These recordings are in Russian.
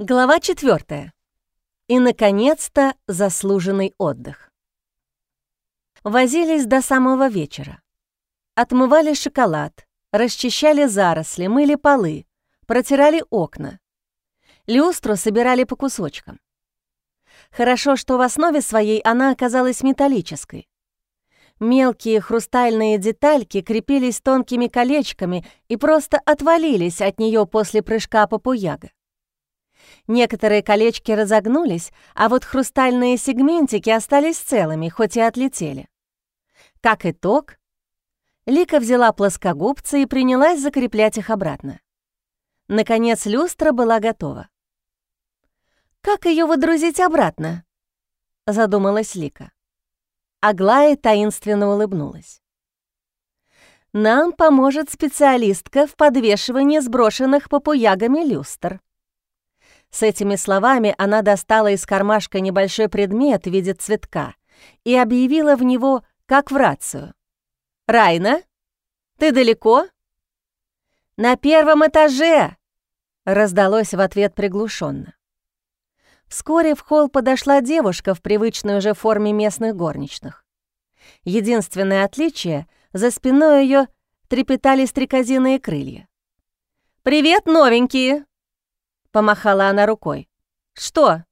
Глава 4. И, наконец-то, заслуженный отдых. Возились до самого вечера. Отмывали шоколад, расчищали заросли, мыли полы, протирали окна. Люстру собирали по кусочкам. Хорошо, что в основе своей она оказалась металлической. Мелкие хрустальные детальки крепились тонкими колечками и просто отвалились от нее после прыжка по пуяга. Некоторые колечки разогнулись, а вот хрустальные сегментики остались целыми, хоть и отлетели. Как итог, Лика взяла плоскогубцы и принялась закреплять их обратно. Наконец люстра была готова. «Как ее выдрузить обратно?» — задумалась Лика. Аглая таинственно улыбнулась. «Нам поможет специалистка в подвешивании сброшенных попуягами люстр», с этими словами она достала из кармашка небольшой предмет в виде цветка и объявила в него, как в рацию. «Райна, ты далеко?» «На первом этаже!» — раздалось в ответ приглушенно. Вскоре в холл подошла девушка в привычной уже форме местных горничных. Единственное отличие — за спиной ее трепетали стрекозиные крылья. «Привет, новенькие!» Помахала она рукой. «Что?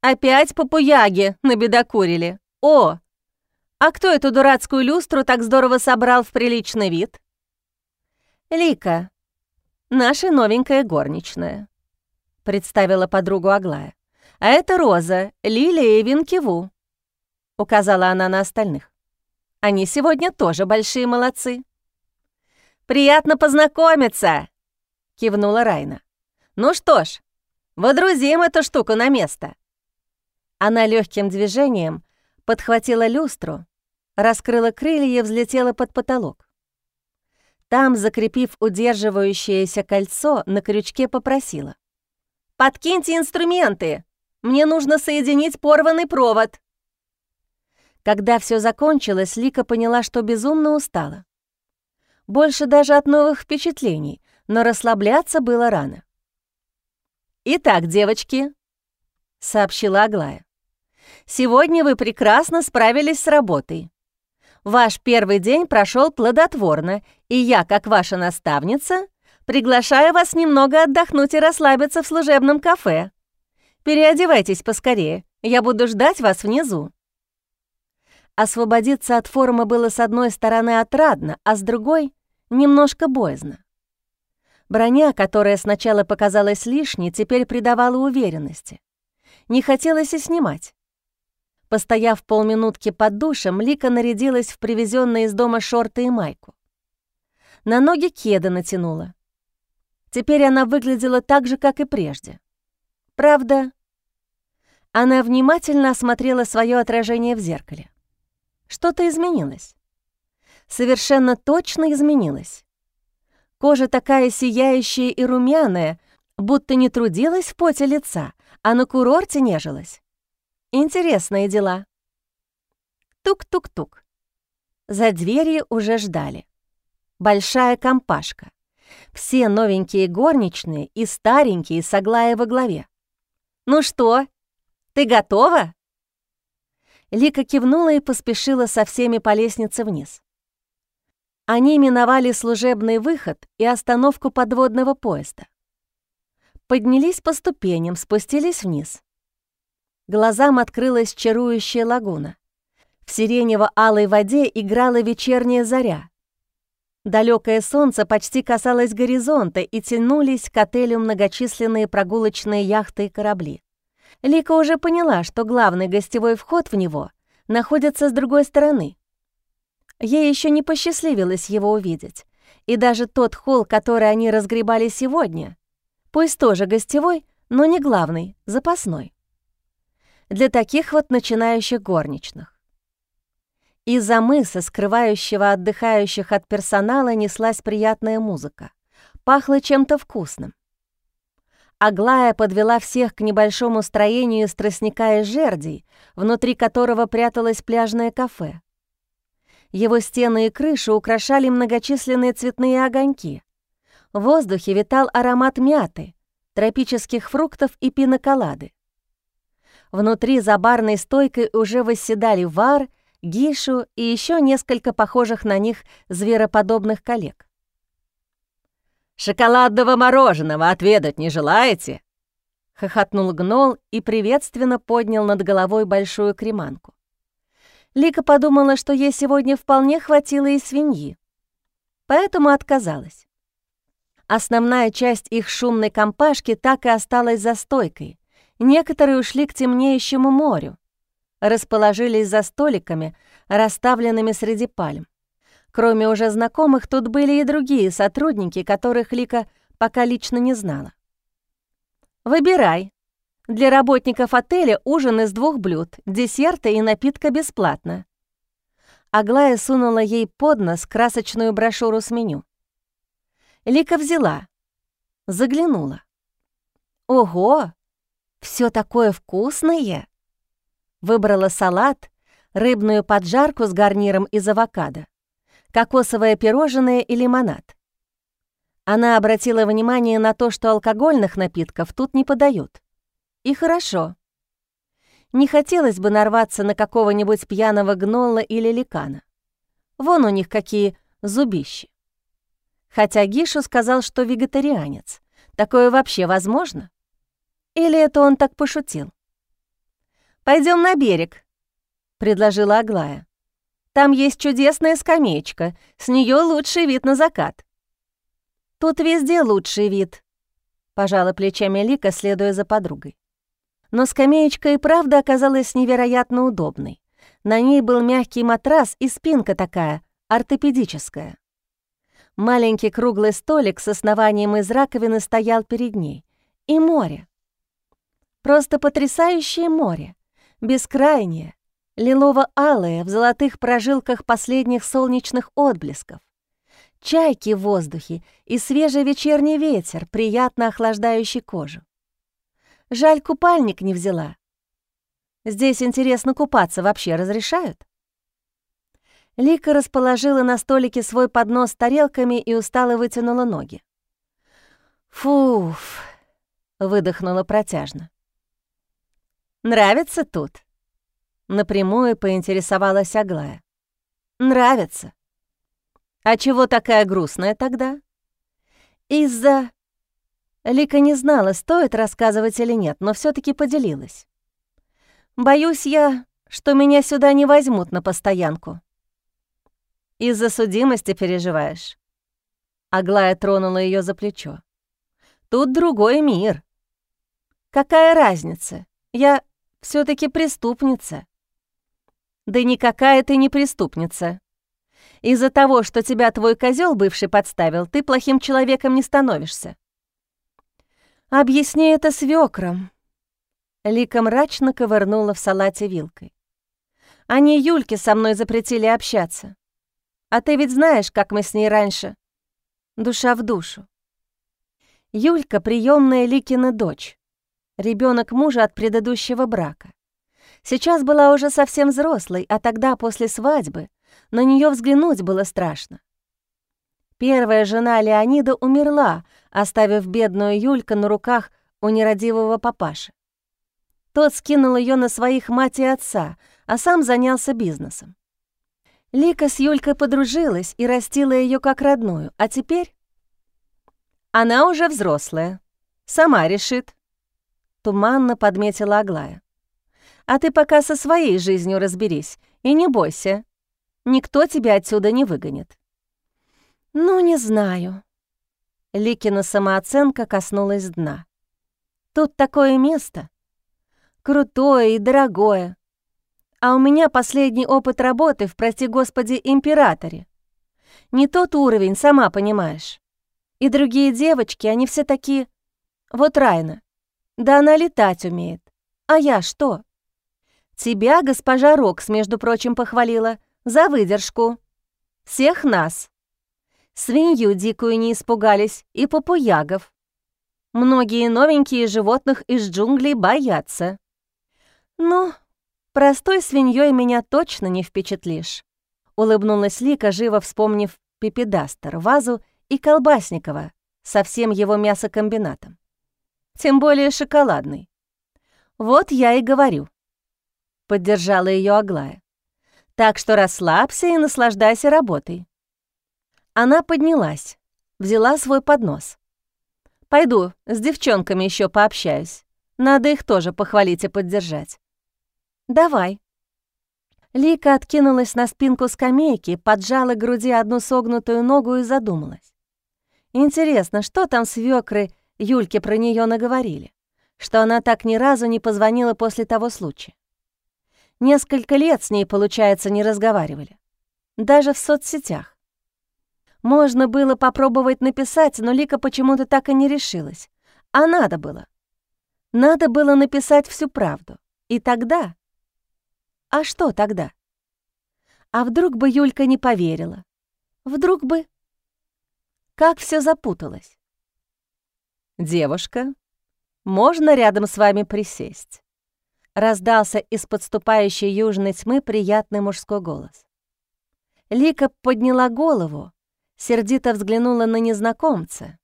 Опять попуяги набедокурили? О! А кто эту дурацкую люстру так здорово собрал в приличный вид?» «Лика, наша новенькая горничная», — представила подругу Аглая. «А это Роза, Лилия и Винкиву», — указала она на остальных. «Они сегодня тоже большие молодцы». «Приятно познакомиться!» — кивнула Райна. Ну что ж, водрузим эту штуку на место. Она легким движением подхватила люстру, раскрыла крылья и взлетела под потолок. Там, закрепив удерживающееся кольцо, на крючке попросила. «Подкиньте инструменты! Мне нужно соединить порванный провод!» Когда все закончилось, Лика поняла, что безумно устала. Больше даже от новых впечатлений, но расслабляться было рано. «Итак, девочки», — сообщила Аглая, «сегодня вы прекрасно справились с работой. Ваш первый день прошел плодотворно, и я, как ваша наставница, приглашаю вас немного отдохнуть и расслабиться в служебном кафе. Переодевайтесь поскорее, я буду ждать вас внизу». Освободиться от формы было с одной стороны отрадно, а с другой — немножко боязно. Броня, которая сначала показалась лишней, теперь придавала уверенности. Не хотелось и снимать. Постояв полминутки под душем, Лика нарядилась в привезенные из дома шорты и майку. На ноги кеда натянула. Теперь она выглядела так же, как и прежде. Правда, она внимательно осмотрела свое отражение в зеркале. Что-то изменилось. Совершенно точно изменилось. Кожа такая сияющая и румяная, будто не трудилась в поте лица, а на курорте нежилась. Интересные дела. Тук-тук-тук. За дверью уже ждали. Большая компашка. Все новенькие горничные и старенькие с Аглая во главе. «Ну что, ты готова?» Лика кивнула и поспешила со всеми по лестнице вниз. Они миновали служебный выход и остановку подводного поезда. Поднялись по ступеням, спустились вниз. Глазам открылась чарующая лагуна. В сиренево-алой воде играла вечерняя заря. Далекое солнце почти касалось горизонта, и тянулись к отелю многочисленные прогулочные яхты и корабли. Лика уже поняла, что главный гостевой вход в него находится с другой стороны — Ей еще не посчастливилось его увидеть. И даже тот холл, который они разгребали сегодня, пусть тоже гостевой, но не главный, запасной. Для таких вот начинающих горничных. Из-за мыса, скрывающего отдыхающих от персонала, неслась приятная музыка. Пахло чем-то вкусным. Аглая подвела всех к небольшому строению из тростника и жердей, внутри которого пряталось пляжное кафе. Его стены и крышу украшали многочисленные цветные огоньки. В воздухе витал аромат мяты, тропических фруктов и пиноколады. Внутри за барной стойкой уже восседали Вар, Гишу и еще несколько похожих на них звероподобных коллег. «Шоколадного мороженого отведать не желаете?» — хохотнул гнол и приветственно поднял над головой большую креманку. Лика подумала, что ей сегодня вполне хватило и свиньи, поэтому отказалась. Основная часть их шумной компашки так и осталась за стойкой. Некоторые ушли к темнеющему морю, расположились за столиками, расставленными среди пальм. Кроме уже знакомых, тут были и другие сотрудники, которых Лика пока лично не знала. «Выбирай. Для работников отеля ужин из двух блюд, десерта и напитка бесплатно». Аглая сунула ей под нос красочную брошюру с меню. Лика взяла, заглянула. «Ого! все такое вкусное!» Выбрала салат, рыбную поджарку с гарниром из авокадо, кокосовое пирожное и лимонад. Она обратила внимание на то, что алкогольных напитков тут не подают. И хорошо. Не хотелось бы нарваться на какого-нибудь пьяного гнолла или ликана. Вон у них какие зубищи. Хотя Гишу сказал, что вегетарианец. Такое вообще возможно? Или это он так пошутил? Пойдем на берег», — предложила Аглая. «Там есть чудесная скамеечка, с нее лучший вид на закат». «Тут везде лучший вид», — пожала плечами Лика, следуя за подругой. Но скамеечка и правда оказалась невероятно удобной. На ней был мягкий матрас и спинка такая, ортопедическая. Маленький круглый столик с основанием из раковины стоял перед ней. И море. Просто потрясающее море. Бескрайнее, лилово-алое в золотых прожилках последних солнечных отблесков чайки в воздухе и свежий вечерний ветер, приятно охлаждающий кожу. Жаль, купальник не взяла. Здесь интересно купаться вообще разрешают? Лика расположила на столике свой поднос с тарелками и устало вытянула ноги. «Фуф!» — выдохнула протяжно. «Нравится тут?» Напрямую поинтересовалась Аглая. «Нравится», «А чего такая грустная тогда?» «Из-за...» Лика не знала, стоит рассказывать или нет, но все таки поделилась. «Боюсь я, что меня сюда не возьмут на постоянку». «Из-за судимости переживаешь?» Аглая тронула ее за плечо. «Тут другой мир». «Какая разница? Я все таки преступница». «Да никакая ты не преступница», из-за того, что тебя твой козел бывший подставил, ты плохим человеком не становишься. Объясни это свекром. Лика мрачно ковырнула в салате вилкой. Они Юльке со мной запретили общаться. А ты ведь знаешь, как мы с ней раньше. Душа в душу. Юлька — приемная Ликина дочь, ребенок мужа от предыдущего брака. Сейчас была уже совсем взрослой, а тогда, после свадьбы, на нее взглянуть было страшно. Первая жена Леонида умерла, оставив бедную Юлька на руках у нерадивого папаши. Тот скинул ее на своих мать и отца, а сам занялся бизнесом. Лика с Юлькой подружилась и растила ее как родную, а теперь... Она уже взрослая, сама решит. Туманно подметила Аглая. А ты пока со своей жизнью разберись и не бойся, Никто тебя отсюда не выгонит». «Ну, не знаю». Ликина самооценка коснулась дна. «Тут такое место. Крутое и дорогое. А у меня последний опыт работы в, прости господи, императоре. Не тот уровень, сама понимаешь. И другие девочки, они все такие... Вот Райна. Да она летать умеет. А я что? Тебя госпожа Рокс, между прочим, похвалила — за выдержку. Всех нас. Свинью дикую не испугались и попуягов. Многие новенькие животных из джунглей боятся. Ну, простой свиньей меня точно не впечатлишь. Улыбнулась Лика, живо вспомнив Пипедастер, Вазу и Колбасникова со всем его мясокомбинатом. тем более шоколадный. Вот я и говорю. Поддержала ее Аглая. Так что расслабься и наслаждайся работой. Она поднялась, взяла свой поднос. Пойду с девчонками еще пообщаюсь. Надо их тоже похвалить и поддержать. Давай. Лика откинулась на спинку скамейки, поджала к груди одну согнутую ногу и задумалась. Интересно, что там свекры Юльке про нее наговорили? Что она так ни разу не позвонила после того случая? Несколько лет с ней, получается, не разговаривали. Даже в соцсетях. Можно было попробовать написать, но Лика почему-то так и не решилась. А надо было. Надо было написать всю правду. И тогда... А что тогда? А вдруг бы Юлька не поверила? Вдруг бы... Как все запуталось. «Девушка, можно рядом с вами присесть?» раздался из подступающей южной тьмы приятный мужской голос. Лика подняла голову, сердито взглянула на незнакомца,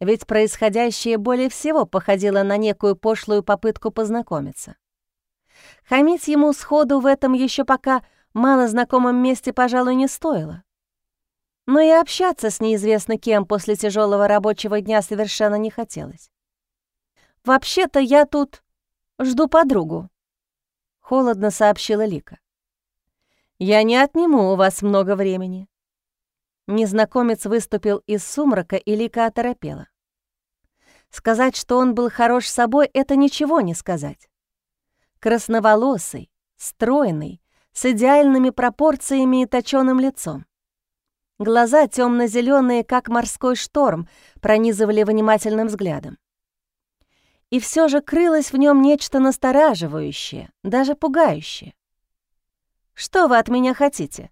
ведь происходящее более всего походило на некую пошлую попытку познакомиться. Хамить ему сходу в этом еще пока мало знакомом месте, пожалуй, не стоило. Но и общаться с неизвестно кем после тяжелого рабочего дня совершенно не хотелось. «Вообще-то я тут Жду подругу», — холодно сообщила Лика. «Я не отниму у вас много времени». Незнакомец выступил из сумрака, и Лика оторопела. Сказать, что он был хорош собой, это ничего не сказать. Красноволосый, стройный, с идеальными пропорциями и точёным лицом. Глаза темно зеленые как морской шторм, пронизывали внимательным взглядом. И все же крылось в нем нечто настораживающее, даже пугающее. «Что вы от меня хотите?»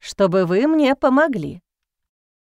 «Чтобы вы мне помогли».